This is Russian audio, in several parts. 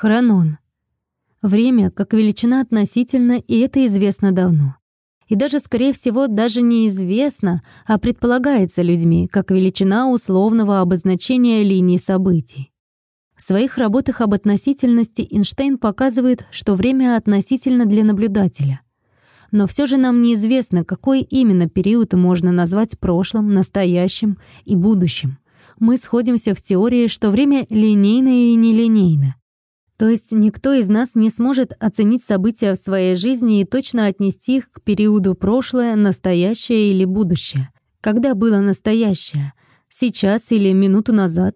Хронон. Время как величина относительно, и это известно давно. И даже, скорее всего, даже неизвестно, а предполагается людьми, как величина условного обозначения линий событий. В своих работах об относительности Эйнштейн показывает, что время относительно для наблюдателя. Но все же нам неизвестно, какой именно период можно назвать прошлым, настоящим и будущим. Мы сходимся в теории, что время линейное и нелинейно. То есть никто из нас не сможет оценить события в своей жизни и точно отнести их к периоду прошлое, настоящее или будущее. Когда было настоящее? Сейчас или минуту назад?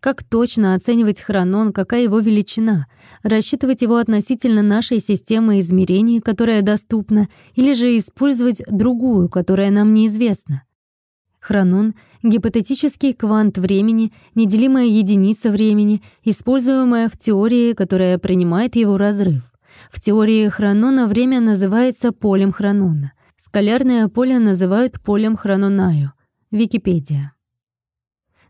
Как точно оценивать хронон, какая его величина? Рассчитывать его относительно нашей системы измерений, которая доступна, или же использовать другую, которая нам неизвестна? Хронон — гипотетический квант времени, неделимая единица времени, используемая в теории, которая принимает его разрыв. В теории хронона время называется полем хронона. Скалярное поле называют полем хрононаю. Википедия.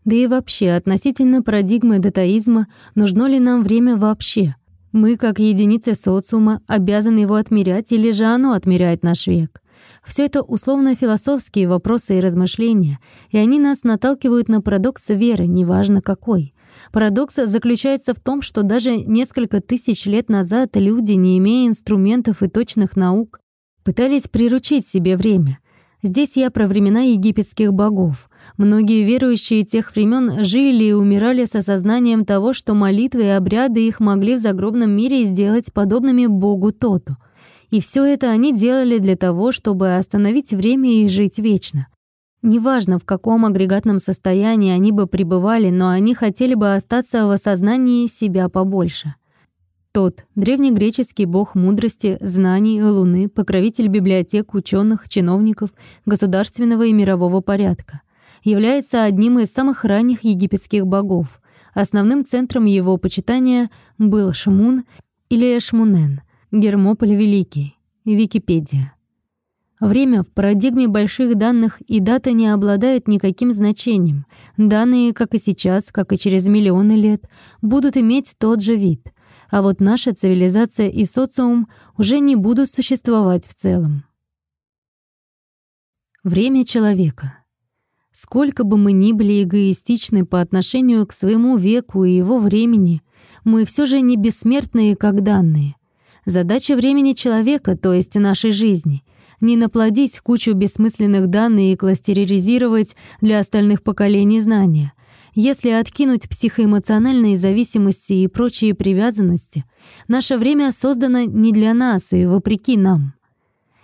Да и вообще, относительно парадигмы датаизма, нужно ли нам время вообще? Мы, как единицы социума, обязаны его отмерять, или же оно отмеряет наш век? Все это условно-философские вопросы и размышления, и они нас наталкивают на парадокс веры, неважно какой. Парадокс заключается в том, что даже несколько тысяч лет назад люди, не имея инструментов и точных наук, пытались приручить себе время. Здесь я про времена египетских богов. Многие верующие тех времен жили и умирали с осознанием того, что молитвы и обряды их могли в загробном мире сделать подобными Богу Тоту. И все это они делали для того, чтобы остановить время и жить вечно. Неважно, в каком агрегатном состоянии они бы пребывали, но они хотели бы остаться в осознании себя побольше. Тот, древнегреческий бог мудрости, знаний, луны, покровитель библиотек, ученых, чиновников, государственного и мирового порядка, является одним из самых ранних египетских богов. Основным центром его почитания был Шмун или Эшмунен, Гермополь Великий, Википедия. Время в парадигме больших данных и дата не обладает никаким значением. Данные, как и сейчас, как и через миллионы лет, будут иметь тот же вид — а вот наша цивилизация и социум уже не будут существовать в целом. Время человека. Сколько бы мы ни были эгоистичны по отношению к своему веку и его времени, мы все же не бессмертные как данные. Задача времени человека, то есть нашей жизни, не наплодить кучу бессмысленных данных и кластеризировать для остальных поколений знания — если откинуть психоэмоциональные зависимости и прочие привязанности, наше время создано не для нас и вопреки нам.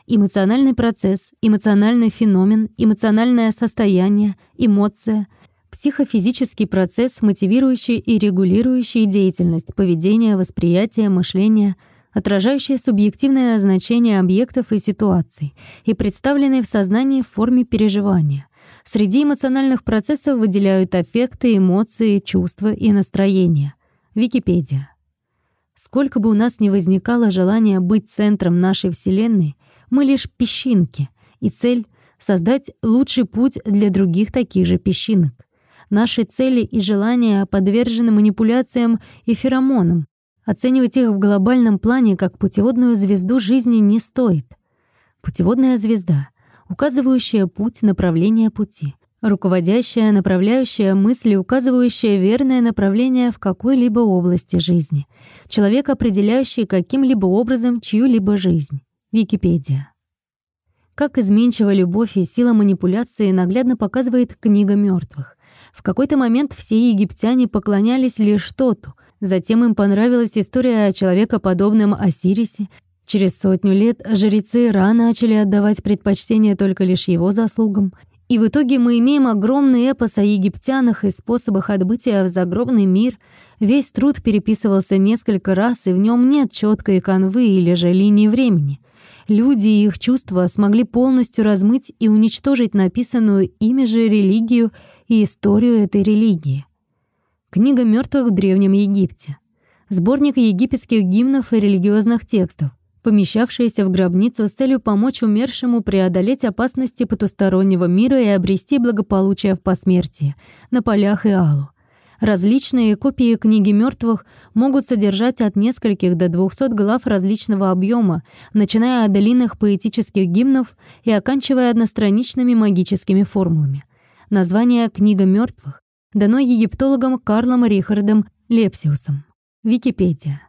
Эмоциональный процесс, эмоциональный феномен, эмоциональное состояние, эмоция — психофизический процесс, мотивирующий и регулирующий деятельность, поведение, восприятие, мышление — отражающее субъективное значение объектов и ситуаций и представленный в сознании в форме переживания. Среди эмоциональных процессов выделяют аффекты, эмоции, чувства и настроения. Википедия. Сколько бы у нас ни возникало желания быть центром нашей Вселенной, мы лишь песчинки, и цель — создать лучший путь для других таких же песчинок. Наши цели и желания подвержены манипуляциям и феромонам. Оценивать их в глобальном плане как путеводную звезду жизни не стоит. Путеводная звезда — указывающая путь направления пути, руководящая, направляющая мысли, указывающая верное направление в какой-либо области жизни, человек, определяющий каким-либо образом чью-либо жизнь. Википедия. Как изменчива любовь и сила манипуляции наглядно показывает книга мертвых. В какой-то момент все египтяне поклонялись лишь Тоту, затем им понравилась история о человекоподобном Осирисе, Через сотню лет жрецы Ра начали отдавать предпочтение только лишь его заслугам, и в итоге мы имеем огромный эпос о египтянах и способах отбытия в загробный мир. Весь труд переписывался несколько раз, и в нем нет четкой канвы или же линии времени. Люди и их чувства смогли полностью размыть и уничтожить написанную ими же религию и историю этой религии. Книга мертвых в Древнем Египте. Сборник египетских гимнов и религиозных текстов помещавшиеся в гробницу с целью помочь умершему преодолеть опасности потустороннего мира и обрести благополучие в посмертии, на полях и алу. Различные копии книги мертвых могут содержать от нескольких до 200 глав различного объема, начиная от длинных поэтических гимнов и оканчивая одностраничными магическими формулами. Название «Книга мертвых» дано египтологом Карлом Рихардом Лепсиусом. Википедия.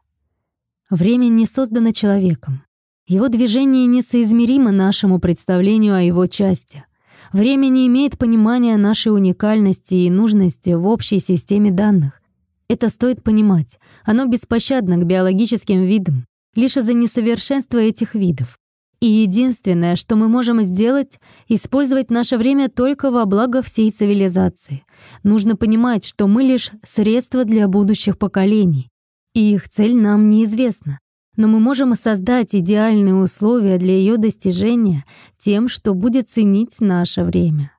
Время не создано человеком. Его движение несоизмеримо нашему представлению о его части. Время не имеет понимания нашей уникальности и нужности в общей системе данных. Это стоит понимать. Оно беспощадно к биологическим видам, лишь из-за несовершенства этих видов. И единственное, что мы можем сделать, использовать наше время только во благо всей цивилизации. Нужно понимать, что мы лишь средство для будущих поколений, и их цель нам неизвестна но мы можем создать идеальные условия для ее достижения тем, что будет ценить наше время.